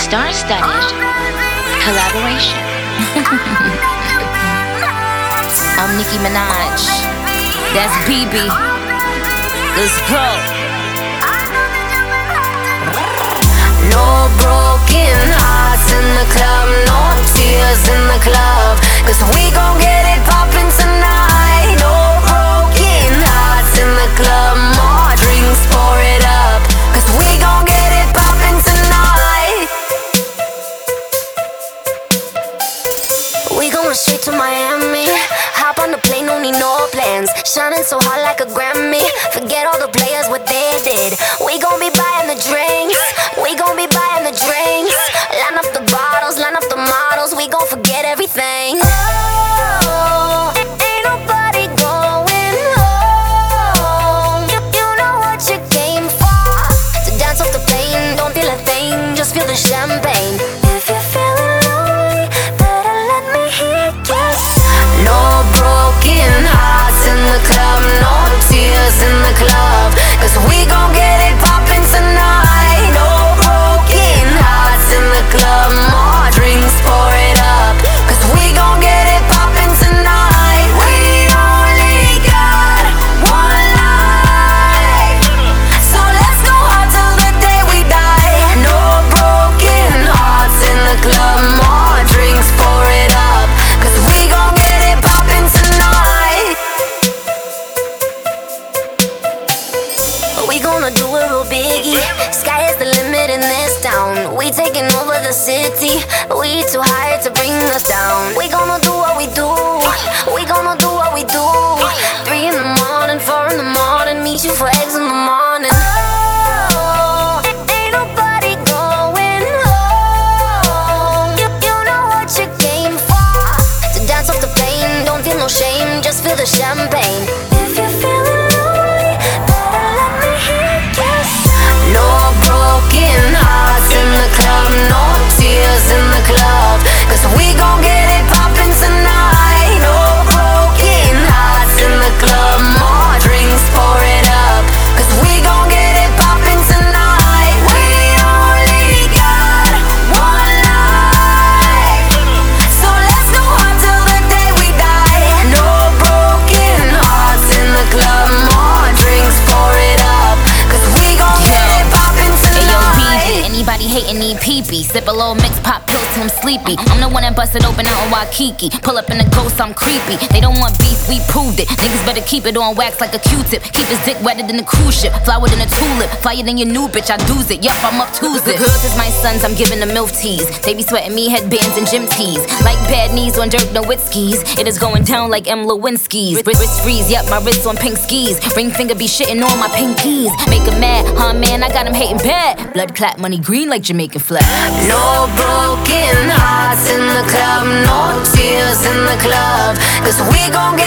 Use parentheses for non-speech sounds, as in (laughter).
star-studded collaboration. (laughs) I'm Nicki Minaj. That's Bebe. Let's go. No broken hearts in the club, Miami. Hop on the plane, no need no plans. Shining so hot like a Grammy. Forget all the players, what they did. We gon' be We taking over the city. We too high to bring us down. We gonna do what we do. We gonna do what we do. Three in the morning, four in the morning. Meet you for eggs in the morning. Oh, ain't nobody going home. Hating need pee-pee. Sip a little mix, pop pills till I'm sleepy. I'm the one that busted open out in Waikiki. Pull up in the ghost, I'm creepy. They don't want beef, we proved it. Niggas better keep it on wax like a Q-tip. Keep his dick wetter than a cruise ship. Flower than a tulip. Flyer than your new bitch, I do's it. Yup, I'm up Tuesday. Girls is my sons, I'm giving them milk teas. They be sweating me headbands and gym tees. Like bad knees on Dirk Nowitzki's. It is going down like M. Lewinsky's. Wrist, wrist freeze, yup, my wrists on pink skis. Ring finger be shitting on my pinkies. Make 'em mad, huh, man? I got 'em hating bad. Blood clap, money green like Jamaican flag. No broken hearts in the club, no tears in the club. Cause we gon'